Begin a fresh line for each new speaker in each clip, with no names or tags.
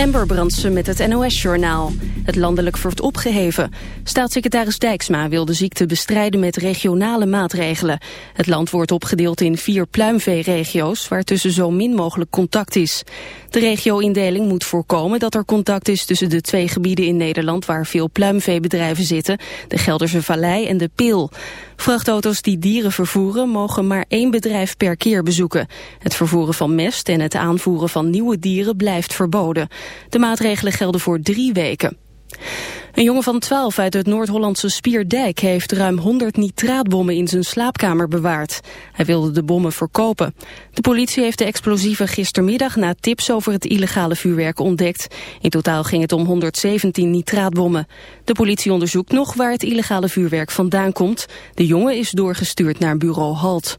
Amber Brandsen met het NOS-journaal. Het landelijk wordt opgeheven. Staatssecretaris Dijksma wil de ziekte bestrijden met regionale maatregelen. Het land wordt opgedeeld in vier pluimveeregio's... waar tussen zo min mogelijk contact is. De regio-indeling moet voorkomen dat er contact is... tussen de twee gebieden in Nederland waar veel pluimveebedrijven zitten... de Gelderse Vallei en de Peel. Vrachtauto's die dieren vervoeren mogen maar één bedrijf per keer bezoeken. Het vervoeren van mest en het aanvoeren van nieuwe dieren blijft verboden. De maatregelen gelden voor drie weken. Een jongen van 12 uit het Noord-Hollandse Spierdijk heeft ruim 100 nitraatbommen in zijn slaapkamer bewaard. Hij wilde de bommen verkopen. De politie heeft de explosieven gistermiddag na tips over het illegale vuurwerk ontdekt. In totaal ging het om 117 nitraatbommen. De politie onderzoekt nog waar het illegale vuurwerk vandaan komt. De jongen is doorgestuurd naar bureau Halt.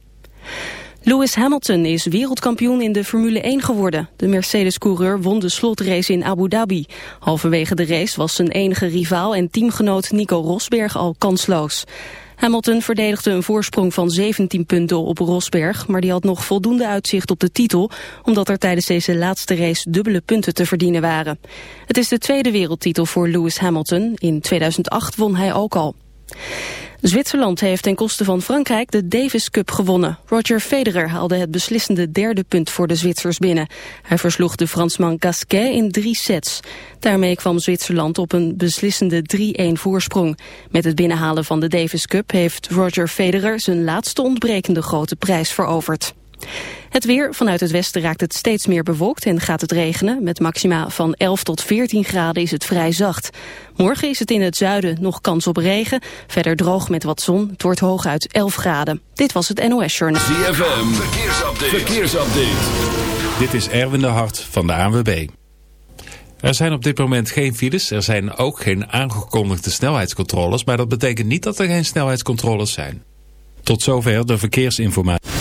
Lewis Hamilton is wereldkampioen in de Formule 1 geworden. De Mercedes-coureur won de slotrace in Abu Dhabi. Halverwege de race was zijn enige rivaal en teamgenoot Nico Rosberg al kansloos. Hamilton verdedigde een voorsprong van 17 punten op Rosberg, maar die had nog voldoende uitzicht op de titel, omdat er tijdens deze laatste race dubbele punten te verdienen waren. Het is de tweede wereldtitel voor Lewis Hamilton. In 2008 won hij ook al. Zwitserland heeft ten koste van Frankrijk de Davis Cup gewonnen. Roger Federer haalde het beslissende derde punt voor de Zwitsers binnen. Hij versloeg de Fransman Gasquet in drie sets. Daarmee kwam Zwitserland op een beslissende 3-1 voorsprong. Met het binnenhalen van de Davis Cup heeft Roger Federer zijn laatste ontbrekende grote prijs veroverd. Het weer. Vanuit het westen raakt het steeds meer bewolkt en gaat het regenen. Met maxima van 11 tot 14 graden is het vrij zacht. Morgen is het in het zuiden nog kans op regen. Verder droog met wat zon. Het wordt hooguit 11 graden. Dit was het NOS Journal.
ZFM. Verkeersupdate. Verkeersupdate.
Dit is Erwin de Hart van de ANWB. Er zijn op dit moment geen files. Er zijn ook geen aangekondigde snelheidscontroles. Maar dat betekent niet dat er geen snelheidscontroles zijn. Tot zover de verkeersinformatie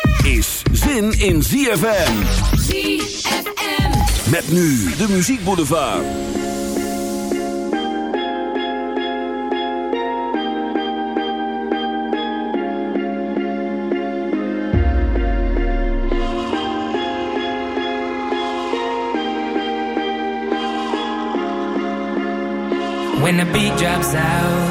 Is zin in ZFM.
ZFM.
Met nu de muziekboulevard.
When the beat drops out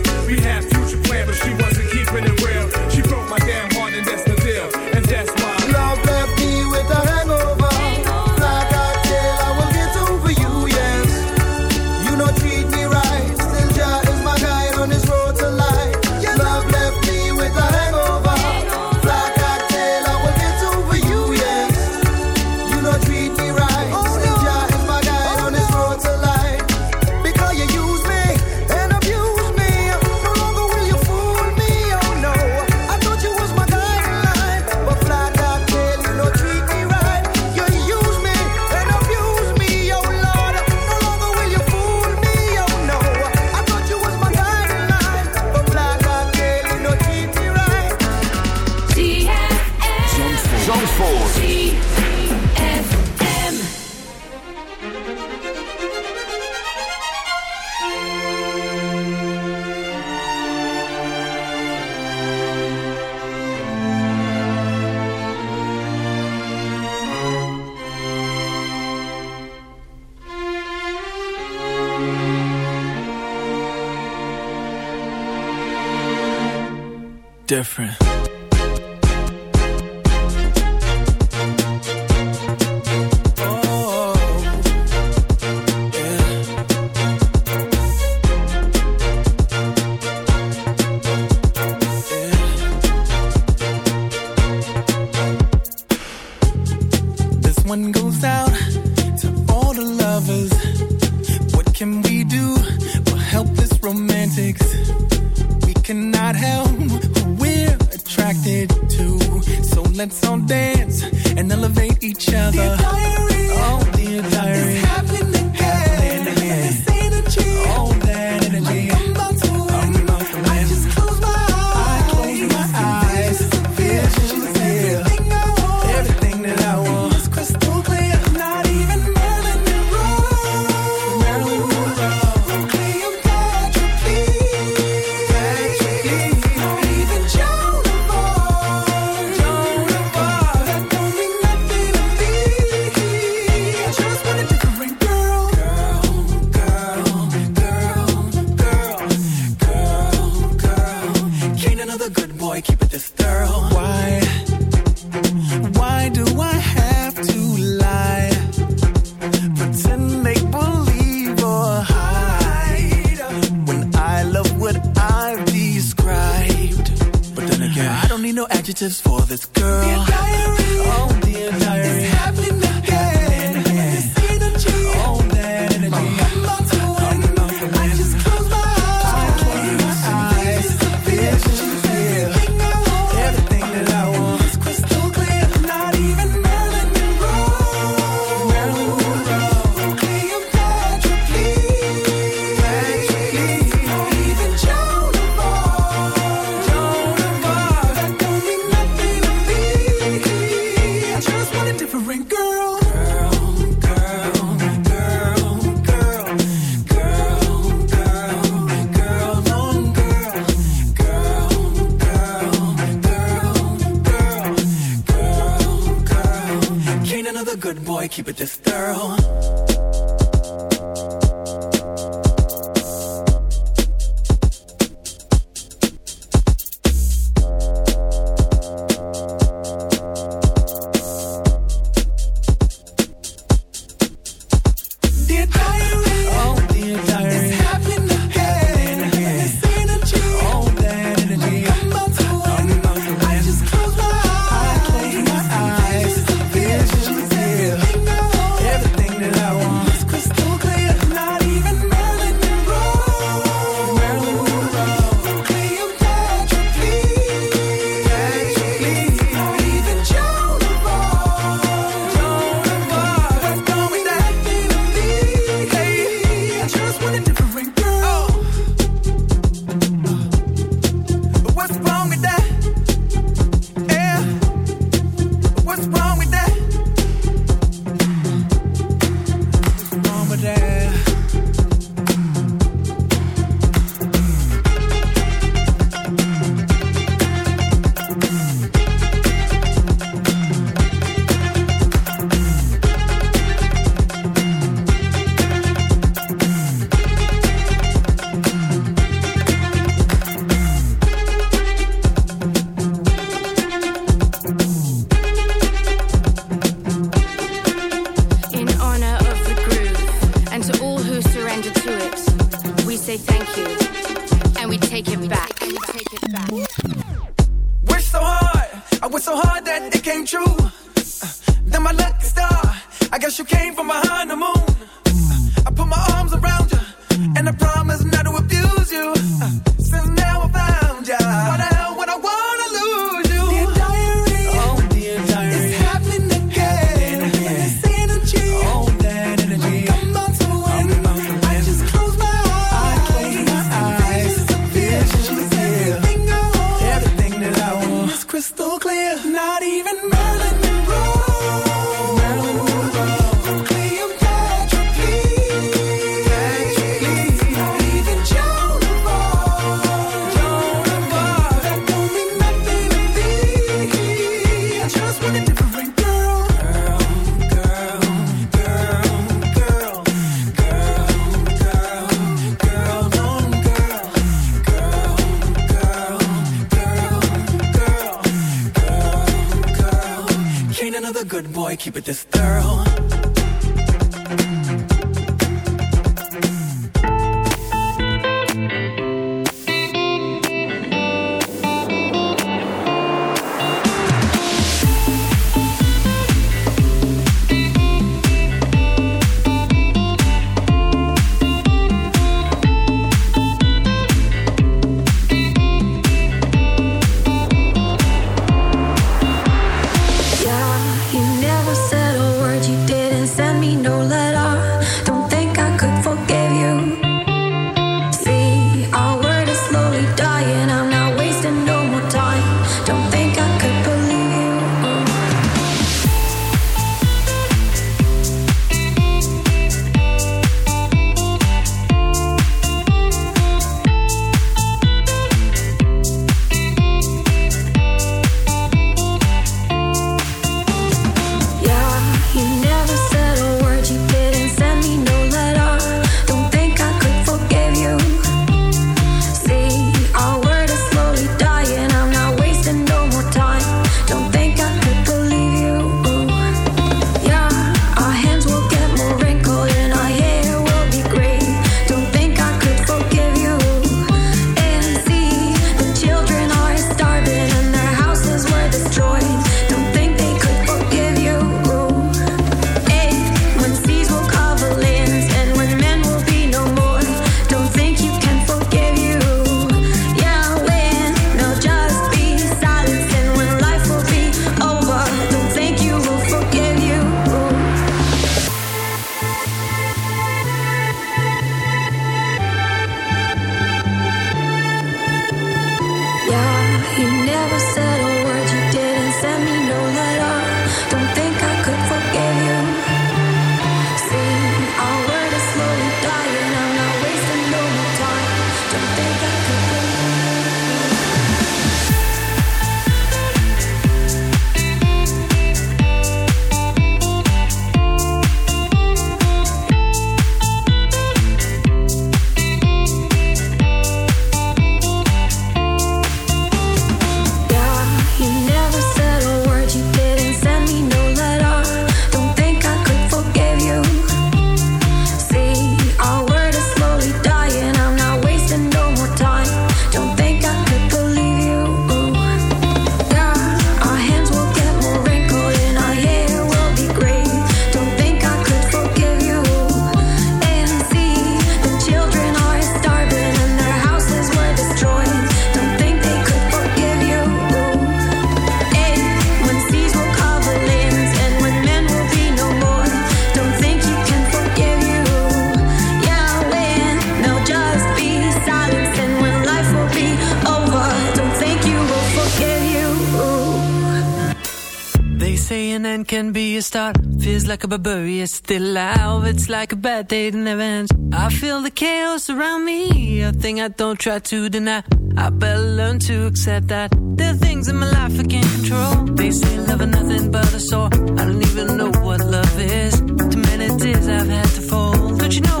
An can be a start. Feels like a barbarian, still alive. It's like a bad day that never ends. I feel the chaos around me, a thing I don't try to deny. I better learn to accept that there are things in my life I can't control. They say love is nothing but a sore. I don't even know what love is. Too many tears I've had to fold. Don't you know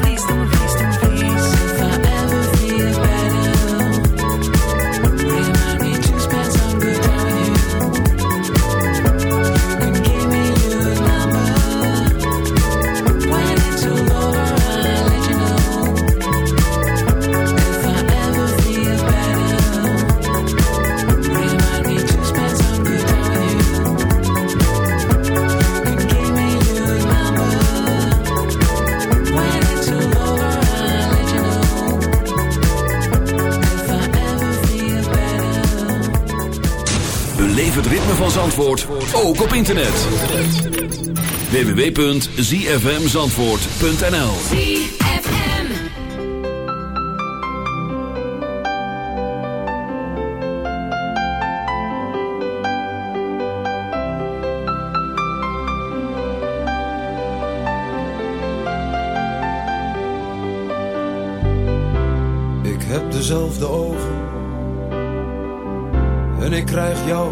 van Zandvoort, ook op internet. www.zfmzandvoort.nl
ZFM.
Ik heb dezelfde ogen. En ik krijg jou